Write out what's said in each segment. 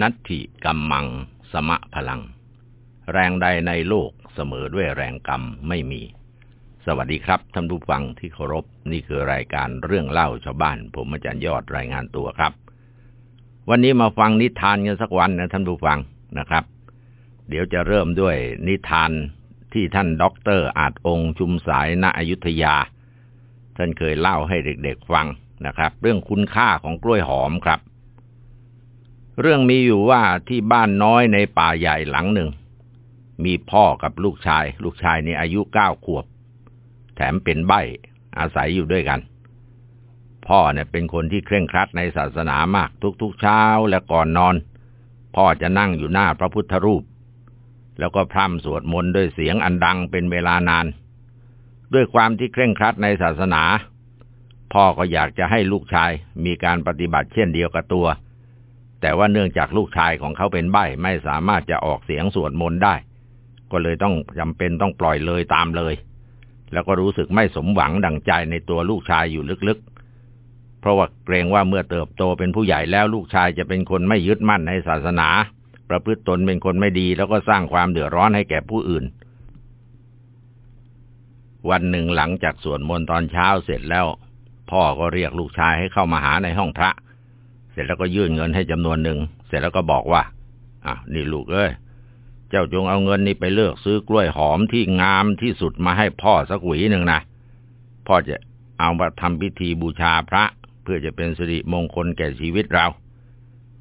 นัตถิกัมมัง สมะพลัง แรงใดในโลกเสมอด้วยแรงกรรมไม่มี สวัสดีครับท่านผู้ฟังที่เคารพนี่คือรายการเรื่องเล่าชาวบ้าน ผมอาจารย์ยอดรายงานตัวครับ วันนี้มาฟังนิทานกันสักวันนะท่านผู้ฟังนะครับ เดี๋ยวจะเริ่มด้วยนิทานที่ท่านด็อกเตอร์อาจองค์ชุมสายณอยุธยา ท่านเคยเล่าให้เด็กๆฟังนะครับ เรื่องคุณค่าของกล้วยหอมครับ เรื่องมีอยู่ว่าที่บ้านน้อยในป่าใหญ่หลังหนึ่ง มีพ่อกับลูกชาย ลูกชายนี่อายุเก้าขวบ แถมเป็นใบ้อาศัยอยู่ด้วยกัน พ่อเนี่ยเป็นคนที่เคร่งครัดในศาสนามากทุกๆเช้าและก่อนนอน พ่อจะนั่งอยู่หน้าพระพุทธรูป แล้วก็พร่ำสวดมนต์ด้วยเสียงอันดังเป็นเวลานาน ด้วยความที่เคร่งครัดในศาสนา พ่อก็อยากจะให้ลูกชายมีการปฏิบัติเช่นเดียวกับตัว แต่ว่าเนื่องจากลูกชายของเขาเป็นใบ้ไม่สามารถจะออกเสียงสวดมนต์ได้ ก็เลยต้องจำเป็นต้องปล่อยเลยตามเลย แล้วก็รู้สึกไม่สมหวังดังใจในตัวลูกชายอยู่ลึกๆ เพราะว่าเกรงว่าเมื่อเติบโตเป็นผู้ใหญ่แล้วลูกชายจะเป็นคนไม่ยึดมั่นในศาสนา ประพฤติตนเป็นคนไม่ดีแล้วก็สร้างความเดือดร้อนให้แก่ผู้อื่น วันหนึ่งหลังจากสวดมนต์ตอนเช้าเสร็จแล้ว พ่อก็เรียกลูกชายให้เข้ามาหาในห้องพระ เสร็จแล้วก็ยื่นเงินให้จำนวนหนึ่ง เสร็จแล้วก็บอกว่าอะนี่ลูกเอ้ย เจ้าจงเอาเงินนี้ไปเลือกซื้อกล้วยหอมที่งามที่สุดมาให้พ่อสักหวีหนึ่งนะ พ่อจะเอามาทำพิธีบูชาพระ เพื่อจะเป็นสิริมงคลแก่ชีวิตเรา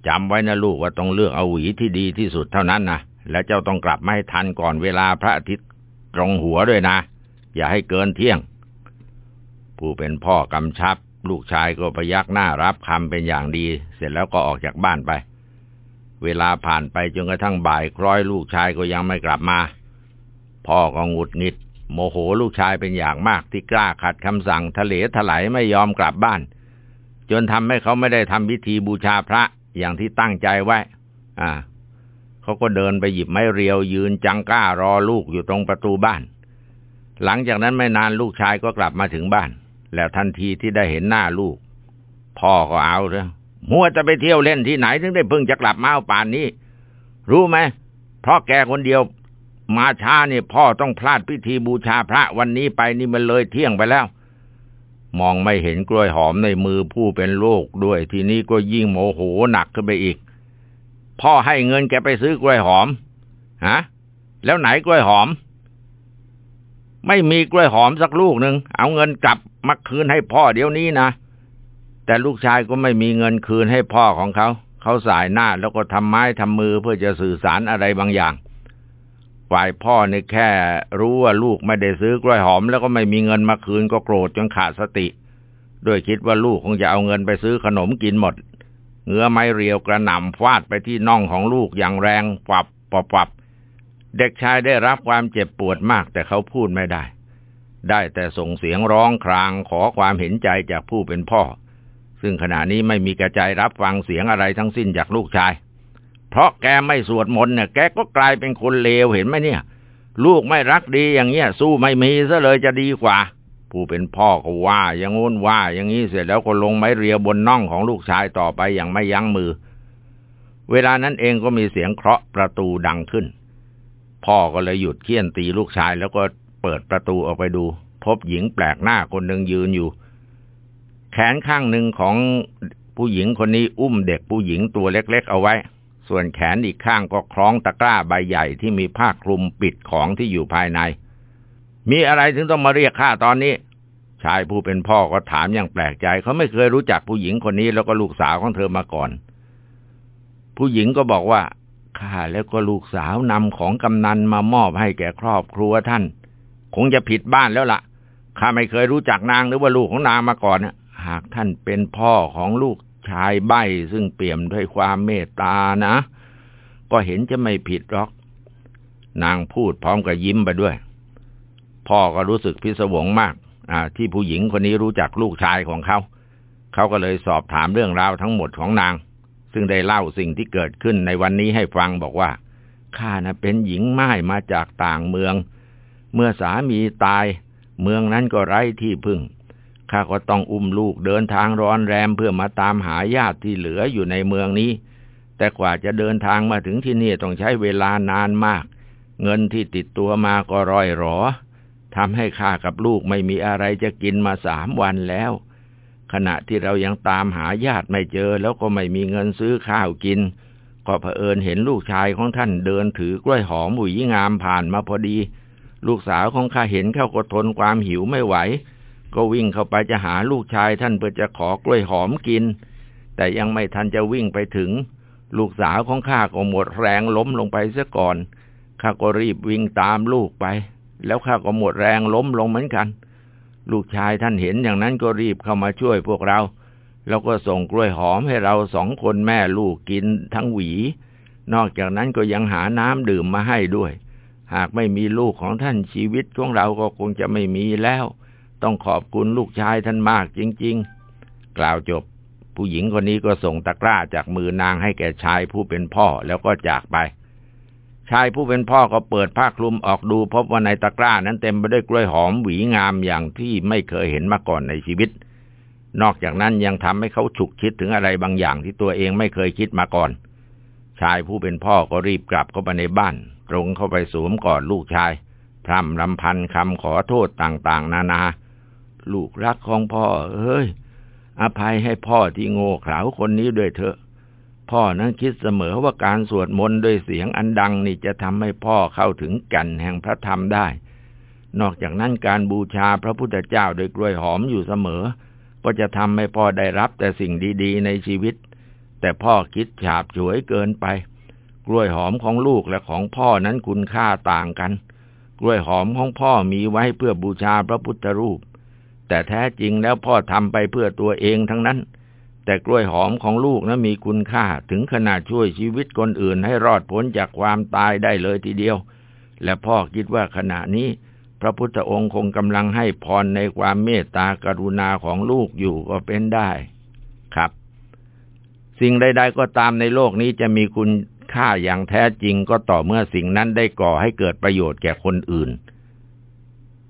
จำไว้นะลูกว่าต้องเลือกเอาหวีที่ดีที่สุดเท่านั้นนะ และเจ้าต้องกลับมาให้ทันก่อนเวลาพระอาทิตย์ตรงหัวด้วยนะ อย่าให้เกินเที่ยง ผู้เป็นพ่อกำชับ ลูกชายก็พยักหน้ารับคำเป็นอย่างดี เสร็จแล้วก็ออกจากบ้านไป เวลาผ่านไปจนกระทั่งบ่ายคล้อยลูกชายก็ยังไม่กลับมา พ่อก็หงุดหงิด โมโหลูกชายเป็นอย่างมากที่กล้าขัดคำสั่งทะเลถลายไม่ยอมกลับบ้าน จนทำให้เขาไม่ได้ทำพิธีบูชาพระอย่างที่ตั้งใจไว้ อ่าเขาก็เดินไปหยิบไม้เรียวยืนจังก้ารอลูกอยู่ตรงประตูบ้าน หลังจากนั้นไม่นานลูกชายก็กลับมาถึงบ้าน แล้วทันทีที่ได้เห็นหน้าลูก พ่อก็เอาเลยมัวจะไปเที่ยวเล่นที่ไหนถึงได้เพิ่งจะกลับมาเอาป่านนี้ รู้ไหมเพราะแกคนเดียว มาช้าเนี่ยพ่อต้องพลาดพิธีบูชาพระวันนี้ไปนี่มันเลยเที่ยงไปแล้ว มองไม่เห็นกล้วยหอมในมือผู้เป็นโรคด้วย ทีนี้ก็ยิ่งโมโหหนักขึ้นไปอีก พ่อให้เงินแกไปซื้อกล้วยหอมฮะแล้วไหนกล้วยหอม ไม่มีกล้วยหอมสักลูกหนึ่งเอาเงินกลับมาคืนให้พ่อเดี๋ยวนี้นะแต่ลูกชายก็ไม่มีเงินคืนให้พ่อของเขา เขาสายหน้าแล้วก็ทำไม้ทำมือเพื่อจะสื่อสารอะไรบางอย่าง ฝ่ายพ่อนี่แค่รู้ว่าลูกไม่ได้ซื้อกล้วยหอม แล้วก็ไม่มีเงินมาคืนก็โกรธจนขาดสติด้วยคิดว่าลูกคงจะเอาเงินไปซื้อขนมกินหมด เงื้อไม้เรียวกระหน่ำฟาดไปที่น่องของลูกอย่างแรงปับปับปับ เด็กชายได้รับความเจ็บปวดมากแต่เขาพูดไม่ได้ ได้แต่ส่งเสียงร้องครางขอความเห็นใจจากผู้เป็นพ่อ ซึ่งขณะนี้ไม่มีกระใจรับฟังเสียงอะไรทั้งสิ้นจากลูกชาย เพราะแกไม่สวดมนต์เนี่ยแกก็กลายเป็นคนเลวเห็นไหมเนี่ย ลูกไม่รักดีอย่างเงี้ย สู้ไม่มีซะเลยจะดีกว่า ผู้เป็นพ่อก็ว่าอย่างงู้นว่า อย่างนี้เสร็จแล้วก็ลงไม้เรียวบนน่องของลูกชายต่อไปอย่างไม่ยั้งมือ เวลานั้นเองก็มีเสียงเคาะประตูดังขึ้น พ่อก็เลยหยุดเคี่ยนตีลูกชายแล้วก็เปิดประตูออกไปดู พบหญิงแปลกหน้าคนหนึ่งยืนอยู่ แขนข้างหนึ่งของผู้หญิงคนนี้อุ้มเด็กผู้หญิงตัวเล็กๆเอาไว้ ส่วนแขนอีกข้างก็คล้องตะกร้าใบใหญ่ที่มีผ้าคลุมปิดของที่อยู่ภายใน มีอะไรถึงต้องมาเรียกข้าตอนนี้ ชายผู้เป็นพ่อก็ถามอย่างแปลกใจ เขาไม่เคยรู้จักผู้หญิงคนนี้แล้วก็ลูกสาวของเธอมาก่อน ผู้หญิงก็บอกว่า ข้าแล้วก็ลูกสาวนำของกำนันมามอบให้แก่ครอบครัวท่าน คงจะผิดบ้านแล้วละ่ะข้าไม่เคยรู้จักนางหรือว่าลูกของนางมาก่อนนะหากท่านเป็นพ่อของลูกชายใบ้ซึ่งเปี่ยมด้วยความเมตตานะ ก็เห็นจะไม่ผิดหรอก นางพูดพร้อมกับยิ้มไปด้วย พ่อก็รู้สึกพิศวงมาก อ่า ที่ผู้หญิงคนนี้รู้จักลูกชายของเขา เขาก็เลยสอบถามเรื่องราวทั้งหมดของนาง ซึ่งได้เล่าสิ่งที่เกิดขึ้นในวันนี้ให้ฟังบอกว่าข้านะเป็นหญิงไม้มาจากต่างเมือง เมื่อสามีตาย เมืองนั้นก็ไร้ที่พึ่งข้าก็ต้องอุ้มลูกเดินทางร้อนแรมเพื่อมาตามหาญาติที่เหลืออยู่ในเมืองนี้ แต่กว่าจะเดินทางมาถึงที่นี่ต้องใช้เวลานานมาก เงินที่ติดตัวมาก็ร่อยหรอทำให้ข้ากับลูกไม่มีอะไรจะกินมาสามวันแล้ว ขณะที่เรายังตามหาญาติไม่เจอแล้วก็ไม่มีเงินซื้อข้าวกิน ก็เผอิญเห็นลูกชายของท่านเดินถือกล้วยหอมหวุยงามผ่านมาพอดี ลูกสาวของข้าเห็นเข้าก็ทนความหิวไม่ไหว ก็วิ่งเข้าไปจะหาลูกชายท่านเพื่อจะขอกล้วยหอมกิน แต่ยังไม่ทันจะวิ่งไปถึง ลูกสาวของข้าก็หมดแรงล้มลงไปเสียก่อนข้าก็รีบวิ่งตามลูกไป แล้วข้าก็หมดแรงล้มลงเหมือนกัน ลูกชายท่านเห็นอย่างนั้นก็รีบเข้ามาช่วยพวกเรา แล้วก็ส่งกล้วยหอมให้เราสองคนแม่ลูกกินทั้งหวี นอกจากนั้นก็ยังหาน้ำดื่มมาให้ด้วย หากไม่มีลูกของท่านชีวิตของเราก็คงจะไม่มีแล้ว ต้องขอบคุณลูกชายท่านมากจริง ๆ กล่าวจบ ผู้หญิงคนนี้ก็ส่งตะกร้าจากมือนางให้แก่ชายผู้เป็นพ่อแล้วก็จากไป ชายผู้เป็นพ่อก็เปิดผ้าคลุมออกดู พบว่าในตะกร้านั้นเต็มไปด้วยกล้วยหอมหวีงามอย่างที่ไม่เคยเห็นมาก่อนในชีวิต นอกจากนั้นยังทำให้เขาฉุกคิดถึงอะไรบางอย่างที่ตัวเองไม่เคยคิดมาก่อน ชายผู้เป็นพ่อก็รีบกลับเข้าไปในบ้าน ตรงเข้าไปสวมกอดลูกชาย พร่ำลำพันคำขอโทษต่างๆ นานา ลูกรักของพ่อ เอ้ย อภัยให้พ่อที่โง่เขลาคนนี้ด้วยเถอะ พ่อนั้นคิดเสมอว่าการสวดมนต์ด้วยเสียงอันดังนี่จะทำให้พ่อเข้าถึงกันแห่งพระธรรมได้ นอกจากนั้นการบูชาพระพุทธเจ้าโดยกล้วยหอมอยู่เสมอ ก็จะทำให้พ่อได้รับแต่สิ่งดีๆ ในชีวิต แต่พ่อคิดฉาบฉวยเกินไป กล้วยหอมของลูกและของพ่อนั้นคุณค่าต่างกัน กล้วยหอมของพ่อมีไว้เพื่อบูชาพระพุทธรูป แต่แท้จริงแล้วพ่อทำไปเพื่อตัวเองทั้งนั้น แต่กล้วยหอมของลูกนะมีคุณค่าถึงขนาดช่วยชีวิตคนอื่นให้รอดพ้นจากความตายได้เลยทีเดียว และพ่อคิดว่าขณะนี้ พระพุทธองค์คงกำลังให้พรในความเมตตากรุณาของลูกอยู่ก็เป็นได้ครับ สิ่งใด ๆ ก็ตามในโลกนี้จะมีคุณค่าอย่างแท้จริงก็ต่อเมื่อสิ่งนั้นได้ก่อให้เกิดประโยชน์แก่คนอื่น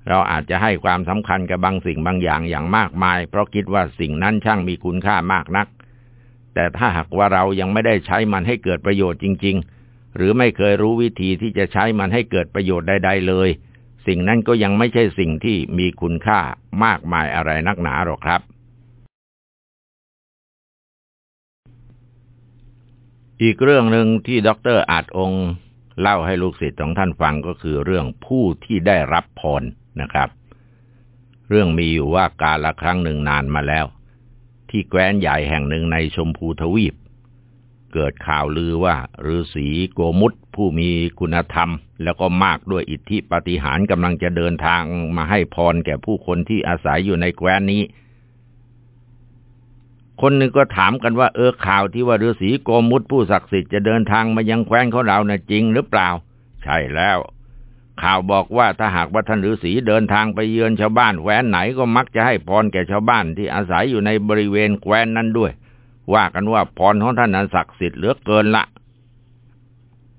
เราอาจจะให้ความสำคัญกับบางสิ่งบางอย่างอย่างมากมาย เพราะคิดว่าสิ่งนั้นช่างมีคุณค่ามากนัก แต่ถ้าหากว่าเรายังไม่ได้ใช้มันให้เกิดประโยชน์จริง ๆ หรือไม่เคยรู้วิธีที่จะใช้มันให้เกิดประโยชน์ใด ๆ เลย สิ่งนั้นก็ยังไม่ใช่สิ่งที่มีคุณค่ามากมายอะไรนักหนาหรอกครับ อีกเรื่องหนึ่งที่ดรอาจองค์เล่าให้ลูกศิษย์ของท่านฟังก็คือเรื่องผู้ที่ได้รับพร นะครับ เรื่องมีอยู่ว่าการละครั้งหนึ่งนานมาแล้ว ที่แคว้นใหญ่แห่งหนึ่งในชมพูทวีป เกิดข่าวลือว่าฤาษีโกมุตผู้มีคุณธรรม แล้วก็มากด้วยอิทธิปฏิหารกำลังจะเดินทางมาให้พรแก่ผู้คนที่อาศัยอยู่ในแคว้นนี้คนหนึ่งก็ถามกันว่าเออข่าวที่ว่าฤาษีโกมุตผู้ศักดิ์สิทธิ์จะเดินทางมายังแคว้นของเรานะ่ะจริงหรือเปล่า ใช่แล้ว ข่าวบอกว่าถ้าหากว่าท่านฤาษีเดินทางไปเยือนชาวบ้านแคว้นไหนก็มักจะให้พรแก่ชาวบ้านที่อาศัยอยู่ในบริเวณแคว้นนั้นด้วย ว่ากันว่าพรของท่านนั้นศักดิ์สิทธิ์เหลือเกินละ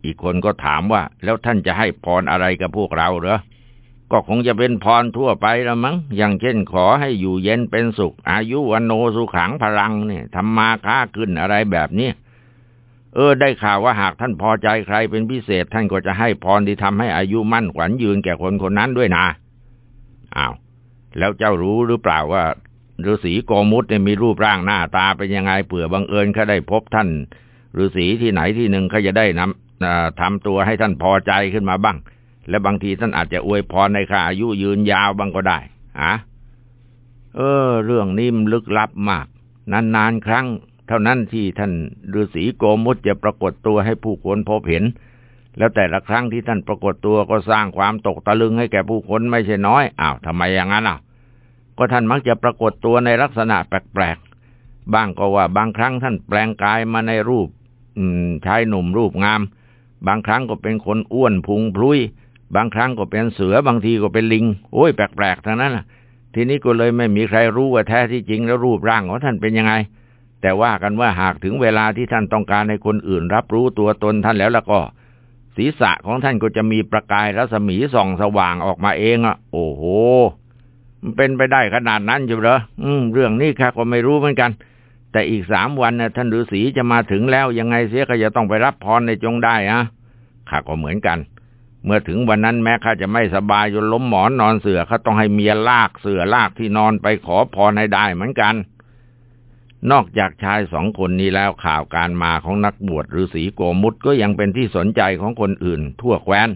อีกคนก็ถามว่า แล้วท่านจะให้พรอะไรกับพวกเราเหรอ ก็คงจะเป็นพรทั่วไปละมั้ง อย่างเช่นขอให้อยู่เย็นเป็นสุข อายุวันโนสุขังพลังเนี่ยทำมาค้าขึ้นอะไรแบบนี้ เออ ได้ข่าวว่าหากท่านพอใจใครเป็นพิเศษ ท่านก็จะให้พรที่ทำให้อายุมั่นขวัญยืนแก่คนคนนั้นด้วยนะอ้าว แล้วเจ้ารู้หรือเปล่าว่าฤาษีโกมุตเนี่ยมีรูปร่างหน้าตาเป็นยังไงเผื่อบังเอิญเขาได้พบท่านฤาษีที่ไหนที่หนึ่งเขาจะได้นำทำตัวให้ท่านพอใจขึ้นมาบ้าง และบางทีท่านอาจจะอวยพรในค่าอายุยืนยาวบ้างก็ได้อะเออ เรื่องนี้มันลึกลับมาก นานๆครั้ง เท่านั้นที่ท่านฤาษีโกมุตจะปรากฏตัวให้ผู้คนพบเห็น แล้วแต่ละครั้งที่ท่านปรากฏตัวก็สร้างความตกตะลึงให้แก่ผู้คนไม่ใช่น้อยอ้าวทำไมอย่างนั้นอะ ก็ท่านมักจะปรากฏตัวในลักษณะแปลกๆบ้างก็ว่าบางครั้งท่านแปลงกายมาในรูป อืมชายหนุ่มรูปงาม บางครั้งก็เป็นคนอ้วนพุงพลุยบางครั้งก็เป็นเสือบางทีก็เป็นลิง โอ้ยแปลกๆทั้งนั้นทีนี้ก็เลยไม่มีใครรู้ว่าแท้ที่จริงแล้วรูปร่างของท่านเป็นยังไง แต่ว่ากันว่าหากถึงเวลาที่ท่านต้องการให้คนอื่นรับรู้ตัวตนท่านแล้วแล้วก็ ศีรษะของท่านก็จะมีประกายรัศมีส่องสว่างออกมาเองอะ โอ้โห มันเป็นไปได้ขนาดนั้นจริงเหรออืม เรื่องนี้ข้าก็ไม่รู้เหมือนกัน แต่อีกสามวันนะท่านฤาษีจะมาถึงแล้วยังไงเสียก็จะต้องไปรับพรในจงได้อะข้าก็เหมือนกัน เมื่อถึงวันนั้นแม้ข้าจะไม่สบายจนล้มหมอนนอนเสือเขาต้องให้เมียลากเสือลากที่นอนไปขอพรให้ได้เหมือนกัน นอกจากชายสองคนนี้แล้วข่าวการมาของนักบวชฤาษีโกมุตก็ยังเป็นที่สนใจของคนอื่น ทั่วแคว้น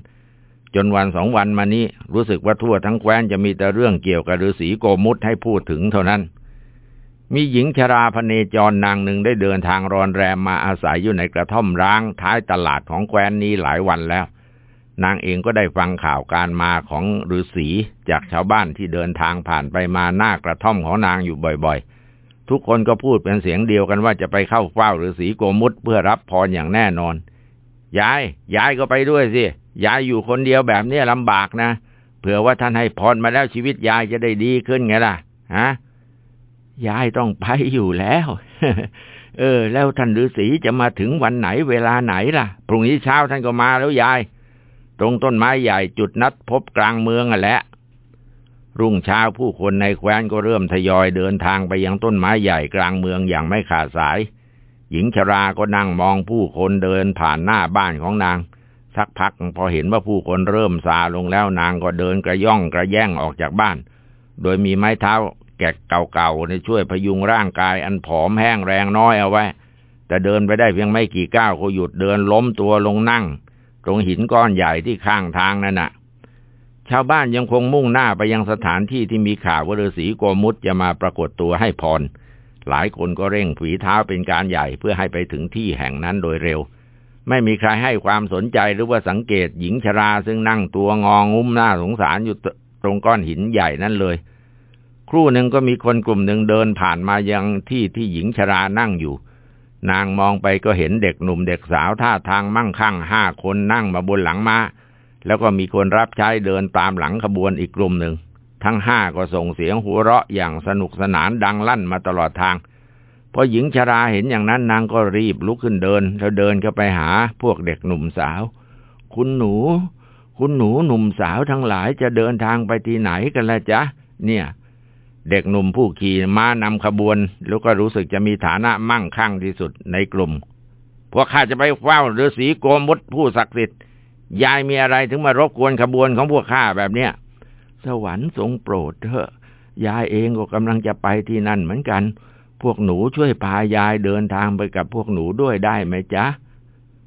จนวันสองวันมานี้รู้สึกว่าทั่วทั้งแคว้นจะมีแต่เรื่องเกี่ยวกับฤาษีโกมุตให้พูดถึงเท่านั้น มีหญิงชราพเนจรนางหนึ่งได้เดินทางรอนแรมมาอาศัยอยู่ในกระท่อมร้างท้ายตลาดของแคว้นนี้หลายวันแล้ว นางเองก็ได้ฟังข่าวการมาของฤาษีจากชาวบ้านที่เดินทางผ่านไปมาหน้ากระท่อมของนางอยู่บ่อยๆ ทุกคนก็พูดเป็นเสียงเดียวกันว่าจะไปเข้าเฝ้าฤาษีโกมุตเพื่อรับพรอย่างแน่นอน ยาย ยายก็ไปด้วยสิ ยายอยู่คนเดียวแบบนี้ลำบากนะ เผื่อว่าท่านให้พรมาแล้วชีวิตยายจะได้ดีขึ้นไงล่ะ ฮะ ยายต้องไปอยู่แล้ว เออ แล้วท่านฤาษีจะมาถึงวันไหนเวลาไหนล่ะ พรุ่งนี้เช้าท่านก็มาแล้วยาย ตรงต้นไม้ใหญ่จุดนัดพบกลางเมืองอะแหละ รุ่งเช้าผู้คนในแคว้นก็เริ่มทยอยเดินทางไปยังต้นไม้ใหญ่กลางเมืองอย่างไม่ขาดสาย หญิงชราก็นั่งมองผู้คนเดินผ่านหน้าบ้านของนาง สักพักพอเห็นว่าผู้คนเริ่มซาลงแล้วนางก็เดินกระย่องกระแย่งออกจากบ้าน โดยมีไม้เท้าแกะเก่าๆในช่วยพยุงร่างกายอันผอมแห้งแรงน้อยเอาไว้ แต่เดินไปได้เพียงไม่กี่ก้าวก็หยุดเดินล้มตัวลงนั่ง ตรงหินก้อนใหญ่ที่ข้างทางนั่นน่ะ ชาวบ้านยังคงมุ่งหน้าไปยังสถานที่ที่มีข่าวว่าฤาษีโกมุตจะมาปรากฏตัวให้พร หลายคนก็เร่งฝีเท้าเป็นการใหญ่เพื่อให้ไปถึงที่แห่งนั้นโดยเร็ว ไม่มีใครให้ความสนใจหรือว่าสังเกตหญิงชราซึ่งนั่งตัวงองุ้มหน้าสงสารอยู่ตรงก้อนหินใหญ่นั่นเลย ครู่หนึ่งก็มีคนกลุ่มหนึ่งเดินผ่านมายังที่ที่หญิงชรานั่งอยู่ นางมองไปก็เห็นเด็กหนุ่มเด็กสาวท่าทางมั่งคั่งห้าคนนั่งมาบนหลังมา้า แล้วก็มีคนรับใช้เดินตามหลังขบวนอีกกลุ่มหนึ่ง ทั้งห้าก็ส่งเสียงหัวเราะอย่างสนุกสนานดังลั่นมาตลอดทาง พอหญิงชราเห็นอย่างนั้นนางก็รีบลุกขึ้นเดิน แล้วเดินเข้าไปหาพวกเด็กหนุ่มสาว คุณหนู คุณหนูหนุ่มสาวทั้งหลายจะเดินทางไปที่ไหนกันละจ๊ะ เนี่ย เด็กหนุ่มผู้ขี่ม้านำขบวน แล้วก็รู้สึกจะมีฐานะมั่งคั่งที่สุดในกลุ่มพวกข้าจะไปเฝ้าฤาษีโกมุตผู้ศักดิ์สิทธิ์ ยายมีอะไรถึงมารบกวนขบวนของพวกข้าแบบเนี้ยสวรรค์ทรงโปรดเถอะ ยายเองก็กำลังจะไปที่นั่นเหมือนกัน พวกหนูช่วยพายายเดินทางไปกับพวกหนูด้วยได้ไหมจ๊ะ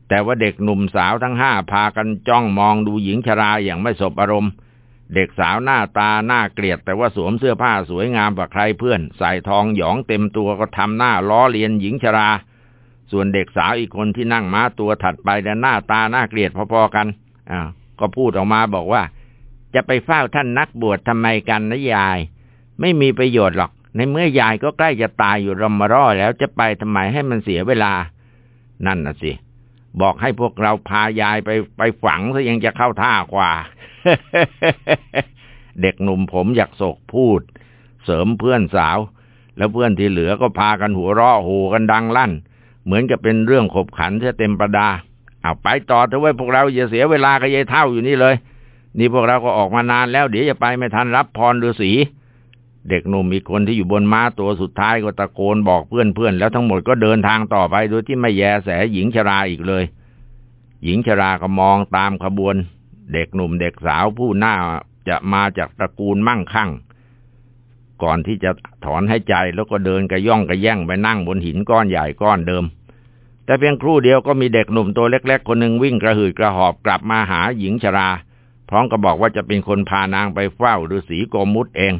แต่ว่าเด็กหนุ่มสาวทั้งห้าพากันจ้องมองดูหญิงชราอย่างไม่สบอารมณ์ เด็กสาวหน้าตาหน้าเกลียด แต่ว่าสวมเสื้อผ้าสวยงามกว่าใครเพื่อน ใส่ทองหยองเต็มตัวก็ทำหน้าล้อเลียนหญิงชรา ส่วนเด็กสาวอีกคนที่นั่งม้าตัวถัดไปแต่หน้าตาหน้าเกลียดพอๆกันอ่าก็พูดออกมาบอกว่า จะไปเฝ้าท่านนักบวชทำไมกันนะยาย ไม่มีประโยชน์หรอก ในเมื่อยายก็ใกล้จะตายอยู่รมารอแล้วจะไปทำไมให้มันเสียเวลา นั่นน่ะสิ บอกให้พวกเราพายายไปไปฝังซะยังจะเข้าท่ากว่า เด็กหนุ่มผมอยากโศกพูด เสริมเพื่อนสาว แล้วเพื่อนที่เหลือก็พากันหัวเราะโหกันดังลั่น เหมือนกับเป็นเรื่องขบขันที่เต็มประดาเอาไปต่อเถอะไว้พวกเราอย่าเสียเวลากับยายเท่าอยู่นี่เลย นี่พวกเราก็ออกมานานแล้วเดี๋ยวจะไปไม่ทันรับพรฤาษีเด็กหนุ่มอีกคนที่อยู่บนม้าตัวสุดท้ายก็ตะโกนบอกเพื่อนๆ แล้วทั้งหมดก็เดินทางต่อไปโดยที่ไม่แยแสหญิงชราอีกเลย หญิงชราก็มองตามขบวน เด็กหนุ่มเด็กสาวผู้หน้าจะมาจากตระกูลมั่งคั่ง ก่อนที่จะถอนให้ใจแล้วก็เดินกระย่องกระแย่งไปนั่งบนหินก้อนใหญ่ก้อนเดิม แต่เพียงครู่เดียวก็มีเด็กหนุ่มตัวเล็ก ๆ คนหนึ่งวิ่งกระหืดกระหอบกลับมาหาหญิงชรา พร้อมกับบอกว่าจะเป็นคนพานางไปเฝ้าฤาษีโกมุตเอง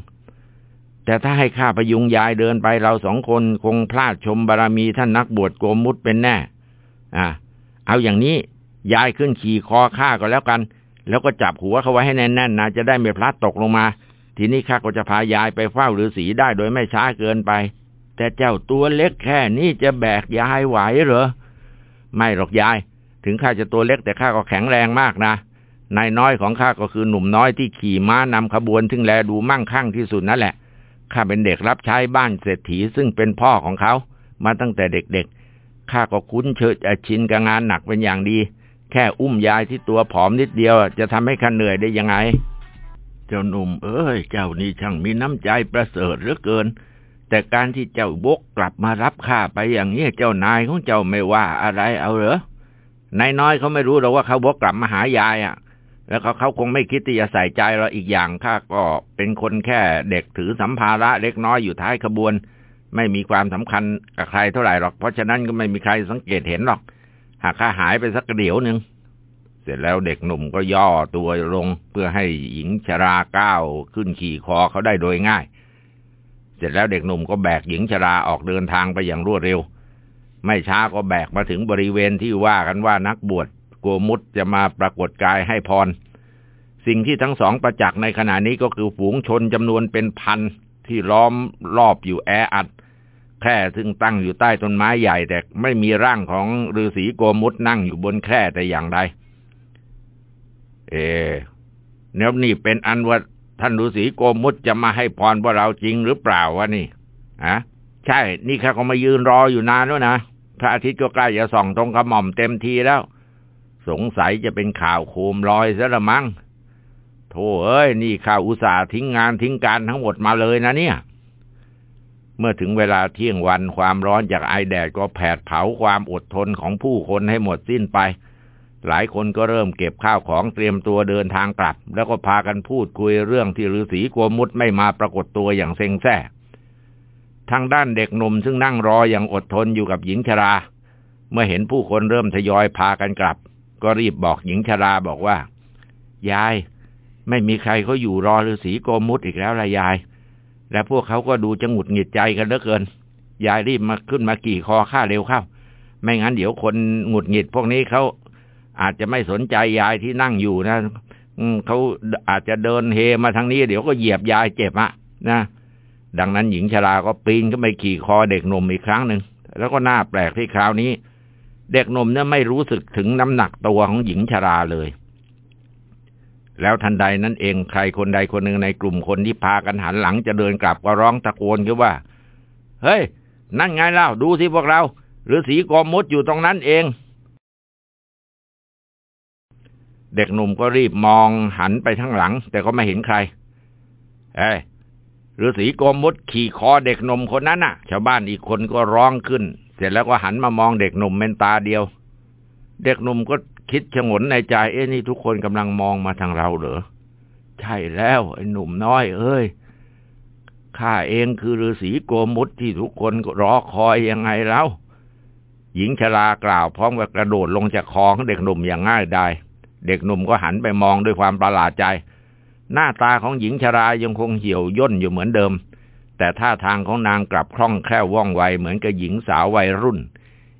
แต่ถ้าให้ข้าพยุงยายเดินไปเราสองคนคงพลาดชมบารรมีท่านนักบวชโกมุตเป็นแน่ อ่าเอาอย่างนี้ยายขึ้นขี่คอข้าก็แล้วกัน แล้วก็จับหัวเขาไว้ให้แน่นๆนะจะได้ไม่พลัดตกลงมา ทีนี้ข้าก็จะพายายไปเฝ้าฤาษีได้โดยไม่ช้าเกินไป แต่เจ้าตัวเล็กแค่นี้จะแบกยายไหวเหรอ ไม่หรอกยาย ถึงข้าจะตัวเล็กแต่ข้าก็แข็งแรงมากนะ นายน้อยของข้าก็คือหนุ่มน้อยที่ขี่ม้านำขบวนถึงแลดูมั่งคั่งที่สุดนั่นแหละ ข้าเป็นเด็กรับใช้บ้านเศรษฐีซึ่งเป็นพ่อของเขา มาตั้งแต่เด็กๆ ข้าก็คุ้นเชิดชินกับงานหนักเป็นอย่างดี แค่อุ้มยายที่ตัวผอมนิดเดียว จะทำให้ข้าเหนื่อยได้ยังไง เจ้าหนุ่มเอ้ย เจ้านี่ช่างมีน้ำใจประเสริฐเหลือเกิน แต่การที่เจ้าวกกลับมารับข้าไปอย่างนี้เจ้านายของเจ้าไม่ว่าอะไรเอาเหรอนายน้อยเขาไม่รู้หรอกว่าเขาวกกลับมาหายายอะ แล้วเขาเขาคงไม่คิดที่จะใส่ใจเราอีกอย่างข้าก็เป็นคนแค่เด็กถือสัมภาระเล็กน้อยอยู่ท้ายขบวน ไม่มีความสำคัญกับใครเท่าไหร่หรอก เพราะฉะนั้นก็ไม่มีใครสังเกตเห็นหรอก หากข้าหายไปสักเดี๋ยวหนึ่ง เสร็จแล้วเด็กหนุ่มก็ย่อตัวลงเพื่อให้หญิงชราก้าวขึ้นขี่คอเขาได้โดยง่าย เสร็จแล้วเด็กหนุ่มก็แบกหญิงชราออกเดินทางไปอย่างรวดเร็ว ไม่ช้าก็แบกมาถึงบริเวณที่ว่ากันว่านักบวชโกมุตจะมาปรากฏกายให้พร สิ่งที่ทั้งสองประจักษ์ในขณะนี้ก็คือฝูงชนจำนวนเป็นพันที่ล้อมรอบอยู่แออัด แคร่ซึ่งตั้งอยู่ใต้ต้นไม้ใหญ่แต่ไม่มีร่างของฤาษีโกมุตนั่งอยู่บนแคร่แต่อย่างใด เอเนี่ยนี่เป็นอันว่าท่านฤาษีโกมุตจะมาให้พรพวกเราจริงหรือเปล่าวะนี่อะใช่ นี่ข้าก็มายืนรออยู่นานแล้วนะพระอาทิตย์ก็ใกล้จะส่องตรงกระหม่อมเต็มทีแล้ว สงสัยจะเป็นข่าวโคมลอยซะละมั้งโธ่เอ้ย นี่ข้าอุตส่าห์ทิ้งงานทิ้งการทั้งหมดมาเลยนะเนี่ย เมื่อถึงเวลาเที่ยงวันความร้อนจากไอแดดก็แผดเผาความอดทนของผู้คนให้หมดสิ้นไป หลายคนก็เริ่มเก็บข้าวของเตรียมตัวเดินทางกลับ แล้วก็พากันพูดคุยเรื่องที่ฤาษีกัวมุดไม่มาปรากฏตัวอย่างเซ็งแซ่ทางด้านเด็กหนุ่มซึ่งนั่งรออย่างอดทนอยู่กับหญิงชรา เมื่อเห็นผู้คนเริ่มทยอยพากันกลับ ก็รีบบอกหญิงชราบอกว่า ยาย ไม่มีใครเขาอยู่รอฤาษีโกมุดอีกแล้วละยาย และพวกเขาก็ดูจะหงุดหงิดใจกันเหลือเกิน ยายรีบมาขึ้นมากี่คอข้าเร็วเข้า ไม่งั้นเดี๋ยวคนหงุดหงิดพวกนี้เขา อาจจะไม่สนใจยายที่นั่งอยู่นะเขาอาจจะเดินเฮมาทางนี้ เดี๋ยวก็เหยียบยายเจ็บอะนะดังนั้นหญิงชราก็ปีนขึ้นไปขี่คอเด็กหนุ่มอีกครั้งหนึ่งแล้วก็น่าแปลกที่คราวนี้ เด็กหนุ่มเนี่ยไม่รู้สึกถึงน้ำหนักตัวของหญิงชราเลย แล้วทันใดนั้นเองใครคนใดคนหนึ่งในกลุ่มคนที่พากันหันหลังจะเดินกลับก็ร้องตะโกนขึ้นว่า เฮ้ย นั่นไงเล่าดูสิพวกเรา หรือสีกอมดอยู่ตรงนั้นเอง เด็กหนุ่มก็รีบมองหันไปทั้งหลัง แต่ก็ไม่เห็นใคร เอ้ฤาษีโกมุดขี่คอเด็กหนุ่มคนนั้นน่ะ ชาวบ้านอีกคนก็ร้องขึ้น เสร็จแล้วก็หันมามองเด็กหนุ่มเป็นตาเดียว เด็กหนุ่มก็คิดฉงนในใจ เอ้นี่ทุกคนกำลังมองมาทางเราเหรอ ใช่แล้วไอ้หนุ่มน้อย เอ้ยข้าเองคือฤาษีโกมุดที่ทุกคนรอคอยยังไงแล้วหญิงชรากล่าวพร้อมกับกระโดดลงจากคอของเด็กหนุ่มอย่างง่ายดาย เด็กหนุ่มก็หันไปมองด้วยความประหลาดใจ หน้าตาของหญิงชรายังคงเหี่ยวย่นอยู่เหมือนเดิม แต่ท่าทางของนางกลับคล่องแคล่วว่องไวเหมือนกับหญิงสาววัยรุ่น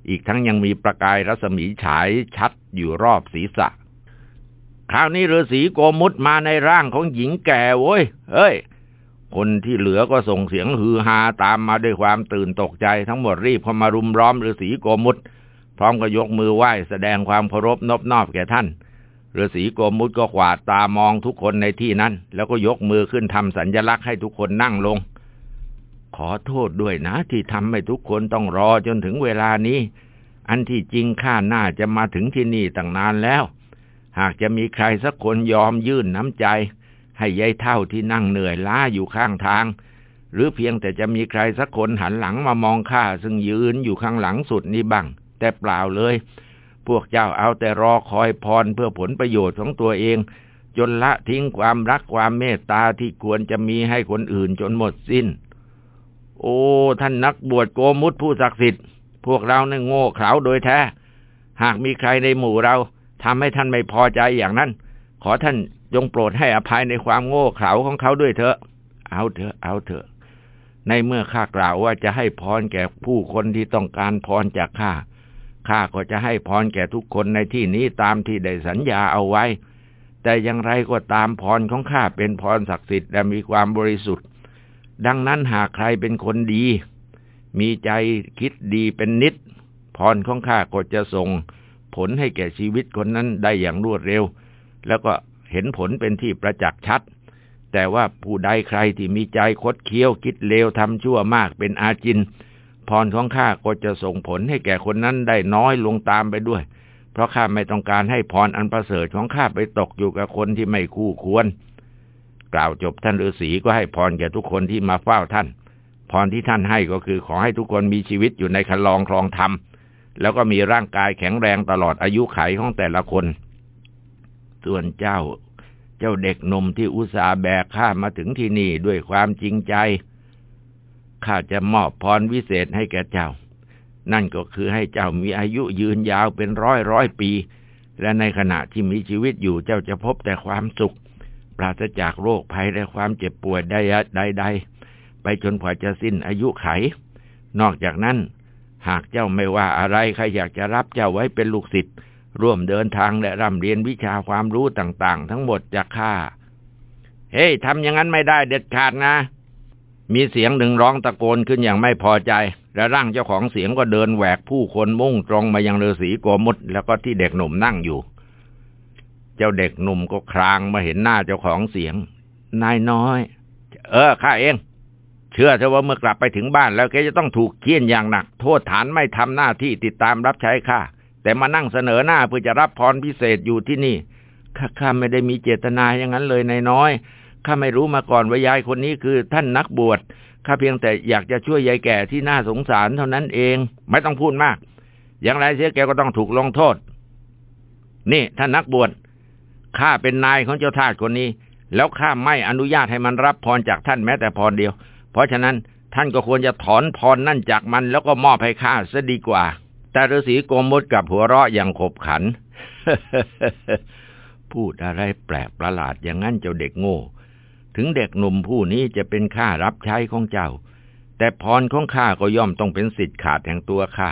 อีกทั้งยังมีประกายรัศมีฉายชัดอยู่รอบศีรษะ คราวนี้ฤาษีโกมุตมาในร่างของหญิงแก่โว้ย เฮ้ย คนที่เหลือก็ส่งเสียงฮือฮาตามมาด้วยความตื่นตกใจทั้งหมดรีบเข้ามารุมร้อมฤาษีโกมุตพร้อมกับยกมือไหว้แสดงความเคารพนบนอบแก่ท่าน ฤาษีโกมุตก็ขวาดตามองทุกคนในที่นั้น แล้วก็ยกมือขึ้นทำสัญญลักษณ์ให้ทุกคนนั่งลง ขอโทษด้วยนะ ที่ทำให้ทุกคนต้องรอจนถึงเวลานี้ อันที่จริงข้าน่าจะมาถึงที่นี่ตั้งนานแล้ว หากจะมีใครสักคนยอมยื่นน้ำใจ ให้ยายเท่าที่นั่งเหนื่อยล้าอยู่ข้างทาง หรือเพียงแต่จะมีใครสักคนหันหลังมามองข้าซึ่งยืนอยู่ข้างหลังสุดนี้บ้าง แต่เปล่าเลย พวกเจ้าเอาแต่รอคอยพรเพื่อผลประโยชน์ของตัวเอง จนละทิ้งความรักความเมตตาที่ควรจะมีให้คนอื่นจนหมดสิน้น โอ้ ท่านนักบวชโกมุตผู้ศักดิ์สิทธิ์ พวกเราเนี่ยโง่เขลาโดยแท้ หากมีใครในหมู่เราทำให้ท่านไม่พอใจอย่างนั้น ขอท่านจงโปรดให้อภัยในความโง่เขลาของเขาด้วยเถอะ เอาเถอะ เอาเถอะ ในเมื่อข้ากล่าวว่าจะให้พรแก่ผู้คนที่ต้องการพรจากข้า ข้าก็จะให้พรแก่ทุกคนในที่นี้ตามที่ได้สัญญาเอาไว้ แต่อย่างไรก็ตามพรของข้าเป็นพรศักดิ์สิทธิ์และมีความบริสุทธิ์ ดังนั้นหากใครเป็นคนดี มีใจคิดดีเป็นนิด พรของข้าก็จะส่งผลให้แก่ชีวิตคนนั้นได้อย่างรวดเร็ว แล้วก็เห็นผลเป็นที่ประจักษ์ชัด แต่ว่าผู้ใดใครที่มีใจคดเคี้ยวคิดเลวทำชั่วมากเป็นอาจิน พรของข้าก็จะส่งผลให้แก่คนนั้นได้น้อยลงตามไปด้วย เพราะข้าไม่ต้องการให้พรอันประเสริฐของข้าไปตกอยู่กับคนที่ไม่คู่ควร กล่าวจบท่านฤาษีก็ให้พรแก่ทุกคนที่มาเฝ้าท่าน พรที่ท่านให้ก็คือขอให้ทุกคนมีชีวิตอยู่ในคันลองคลองธรรม แล้วก็มีร่างกายแข็งแรงตลอดอายุไขของแต่ละคน ส่วนเจ้า เจ้าเด็กหนุ่มที่อุตส่าห์แบกข้ามาถึงที่นี่ด้วยความจริงใจ ข้าจะมอบพรวิเศษให้แก่เจ้า นั่นก็คือให้เจ้ามีอายุยืนยาวเป็นร้อยร้อยปี และในขณะที่มีชีวิตอยู่เจ้าจะพบแต่ความสุข ปราศจากโรคภัยและความเจ็บป่วยใดๆไปจนกว่าจะสิ้นอายุไข นอกจากนั้น หากเจ้าไม่ว่าอะไรใครอยากจะรับเจ้าไว้เป็นลูกศิษย์ร่วมเดินทางและร่ำเรียนวิชาความรู้ต่างๆ ทั้งหมดจากข้า เฮ้ยทำอย่างนั้นไม่ได้เด็ดขาดนะ มีเสียงหนึ่งร้องตะโกนขึ้นอย่างไม่พอใจ และร่างเจ้าของเสียงก็เดินแหวกผู้คนมุ่งตรงมายังฤาษีโกมุตแล้วก็ที่เด็กหนุ่มนั่งอยู่ เจ้าเด็กหนุ่มก็ครางมาเห็นหน้าเจ้าของเสียง นายน้อย เออข้าเอง เชื่อเถอะว่าเมื่อกลับไปถึงบ้านแล้วแกจะต้องถูกเคี่ยนอย่างหนัก โทษฐานไม่ทำหน้าที่ติดตามรับใช้ข้าแต่มานั่งเสนอหน้าเพื่อจะรับพรพิเศษอยู่ที่นี่ข้าข้าไม่ได้มีเจตนาอย่างนั้นเลยนายน้อย ข้าไม่รู้มาก่อนว่ายายคนนี้คือท่านนักบวชข้าเพียงแต่อยากจะช่วยยายแก่ที่น่าสงสารเท่านั้นเอง ไม่ต้องพูดมาก อย่างไรเสียแกก็ต้องถูกลงโทษ นี่ท่านนักบวชข้าเป็นนายของเจ้าทาสคนนี้ แล้วข้าไม่อนุญาตให้มันรับพรจากท่านแม้แต่พรเดียว เพราะฉะนั้นท่านก็ควรจะถอนพรนั่นจากมัน แล้วก็มอบให้ข้าซะดีกว่า แต่ฤาษีโกมดกับหัวเราะอย่างขบขัน พูดอะไรแปลกประหลาดอย่างนั้นเจ้าเด็กโง่ ถึงเด็กหนุ่มผู้นี้จะเป็นข้ารับใช้ของเจ้า แต่พรของข้าก็ย่อมต้องเป็นสิทธิ์ขาดแห่งตัวข้า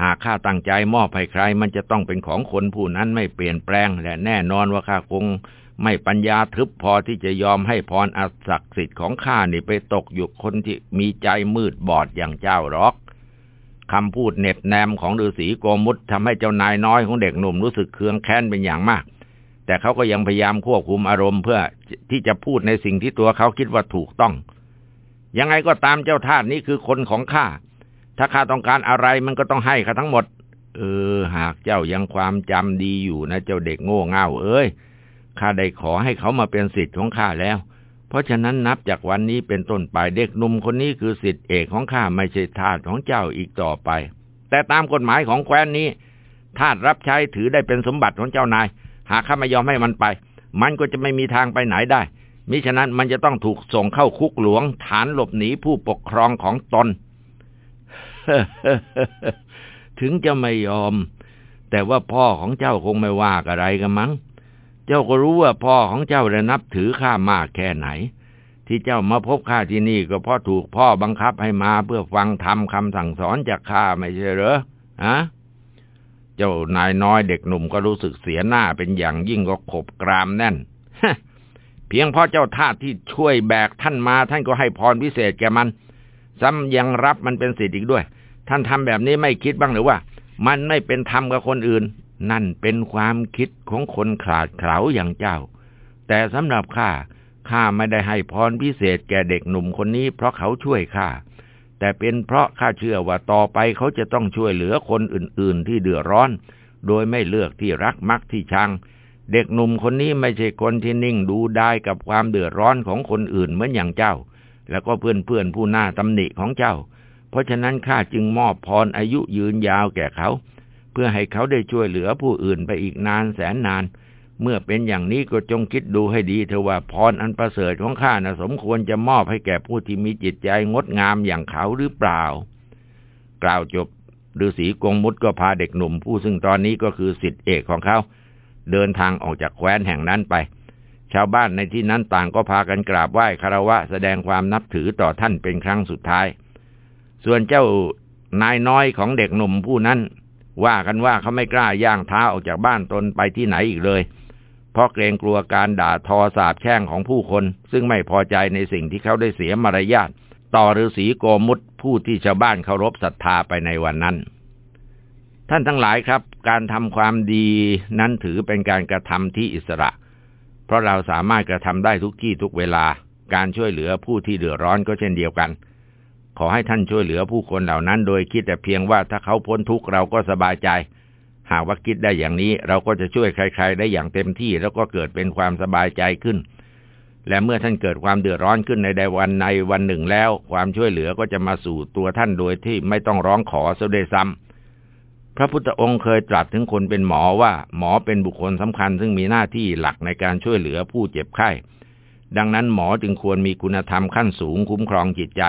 หากข้าตั้งใจมอบให้ใคร มันจะต้องเป็นของคนผู้นั้นไม่เปลี่ยนแปลง และแน่นอนว่าข้าคงไม่ปัญญาทึบพอที่จะยอมให้พรอัศักดิ์สิทธิ์ของข้านี่ไปตกอยู่คนที่มีใจมืดบอดอย่างเจ้าหรอกคำพูดเน็บแนมของฤาษีโกมุตทำให้เจ้านายน้อยของเด็กหนุ่มรู้สึกเคืองแค้นเป็นอย่างมาก แต่เขาก็ยังพยายามควบคุมอารมณ์เพื่อที่จะพูดในสิ่งที่ตัวเขาคิดว่าถูกต้อง ยังไงก็ตามเจ้าทาสนี้คือคนของข้า ถ้าข้าต้องการอะไรมันก็ต้องให้ข้าทั้งหมด เออ หากเจ้ายังความจำดีอยู่นะ เจ้าเด็กโง่เง่าเอ้ย ข้าได้ขอให้เขามาเป็นสิทธิ์ของข้าแล้ว เพราะฉะนั้นนับจากวันนี้เป็นต้นไปเด็กหนุ่มคนนี้คือสิทธิเอกของข้าไม่ใช่ทาสของเจ้าอีกต่อไป แต่ตามกฎหมายของแคว้นนี้ทาสรับใช้ถือได้เป็นสมบัติของเจ้านาย หากข้าไม่ยอมให้มันไป มันก็จะไม่มีทางไปไหนได้ มิฉะนั้นมันจะต้องถูกส่งเข้าคุกหลวง ฐานหลบหนีผู้ปกครองของตน ถึงจะไม่ยอม แต่ว่าพ่อของเจ้าคงไม่ว่าอะไรกันมั้ง เจ้าก็รู้ว่าพ่อของเจ้าได้นับถือข้ามากแค่ไหน ที่เจ้ามาพบข้าที่นี่ก็เพราะถูกพ่อบังคับให้มาเพื่อฟังธรรมคำสั่งสอนจากข้าไม่ใช่เหรอฮะ เจ้านายน้อยเด็กหนุ่มก็รู้สึกเสียหน้าเป็นอย่างยิ่งก็ขบกรามแน่นเพียงเพราะเจ้าทาที่ช่วยแบกท่านมา ท่านก็ให้พรพิเศษแก่มัน ซ้ำยังรับมันเป็นสิทธิ์อีกด้วย ท่านทำแบบนี้ไม่คิดบ้างหรือว่า มันไม่เป็นธรรมกับคนอื่น นั่นเป็นความคิดของคนขาดเขลาอย่างเจ้า แต่สำหรับข้าข้าไม่ได้ให้พรพิเศษแก่เด็กหนุ่มคนนี้ เพราะเขาช่วยข้า แต่เป็นเพราะข้าเชื่อว่าต่อไปเขาจะต้องช่วยเหลือคนอื่นๆที่เดือดร้อน โดยไม่เลือกที่รักมักที่ชัง เด็กหนุ่มคนนี้ไม่ใช่คนที่นิ่งดูได้กับความเดือดร้อนของคนอื่นเหมือนอย่างเจ้า แล้วก็เพื่อนๆผู้หน่าตำหนิของเจ้า เพราะฉะนั้นข้าจึงมอบพรอายุยืนยาวแก่เขา เพื่อให้เขาได้ช่วยเหลือผู้อื่นไปอีกนานแสนนาน เมื่อเป็นอย่างนี้ก็จงคิดดูให้ดีเถอะว่าพรอันประเสริฐของข้านะสมควรจะมอบให้แก่ผู้ที่มีจิตใจงดงามอย่างเขาหรือเปล่า กล่าวจบฤาษีกงมุดก็พาเด็กหนุ่ม ผู้ซึ่งตอนนี้ก็คือสิทธิเอกของเขา เดินทางออกจากแคว้นแห่งนั้นไป ชาวบ้านในที่นั้นต่างก็พากันกราบไหว้คารวะแสดงความนับถือต่อท่านเป็นครั้งสุดท้าย ส่วนเจ้านายน้อยของเด็กหนุ่มผู้นั้น ว่ากันว่าเขาไม่กล้าย่างเท้าออกจากบ้านตนไปที่ไหนอีกเลย เพราะเกรงกลัวการด่าทอสาบแช่งของผู้คน ซึ่งไม่พอใจในสิ่งที่เขาได้เสียมารยาทต่อฤาษีโกมุตผู้ที่ชาวบ้านเคารพศรัทธาไปในวันนั้น ท่านทั้งหลายครับ การทำความดีนั้นถือเป็นการกระทำที่อิสระ เพราะเราสามารถกระทำได้ทุกที่ทุกเวลา การช่วยเหลือผู้ที่เดือดร้อนก็เช่นเดียวกัน ขอให้ท่านช่วยเหลือผู้คนเหล่านั้น โดยคิดแต่เพียงว่าถ้าเขาพ้นทุกข์เราก็สบายใจ หากว่าคิดได้อย่างนี้ เราก็จะช่วยใคร ๆ ได้อย่างเต็มที่แล้วก็เกิดเป็นความสบายใจขึ้น และเมื่อท่านเกิดความเดือดร้อนขึ้นในใดวันในวันหนึ่งแล้ว ความช่วยเหลือก็จะมาสู่ตัวท่านโดยที่ไม่ต้องร้องขอเสด็จซ้ำพระพุทธองค์เคยตรัสถึงคนเป็นหมอว่า หมอเป็นบุคคลสำคัญ ซึ่งมีหน้าที่หลักในการช่วยเหลือผู้เจ็บไข้ ดังนั้นหมอจึงควรมีคุณธรรมขั้นสูงคุ้มครองจิตใจ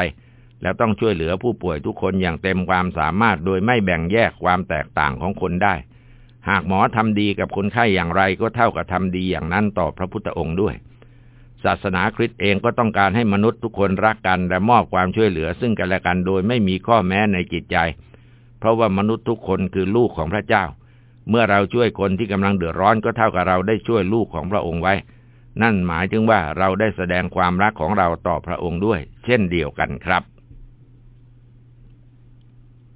แล้วต้องช่วยเหลือผู้ป่วยทุกคนอย่างเต็มความสามารถโดยไม่แบ่งแยกความแตกต่างของคนได้ หากหมอทำดีกับคนไข้อย่างไรก็เท่ากับทำดีอย่างนั้นต่อพระพุทธองค์ด้วย ศาสนาคริสต์เองก็ต้องการให้มนุษย์ทุกคนรักกันและมอบความช่วยเหลือซึ่งกันและกันโดยไม่มีข้อแม้ในจิตใจ เพราะว่ามนุษย์ทุกคนคือลูกของพระเจ้า เมื่อเราช่วยคนที่กำลังเดือดร้อนก็เท่ากับเราได้ช่วยลูกของพระองค์ไว้ นั่นหมายถึงว่าเราได้แสดงความรักของเราต่อพระองค์ด้วย เช่นเดียวกันครับ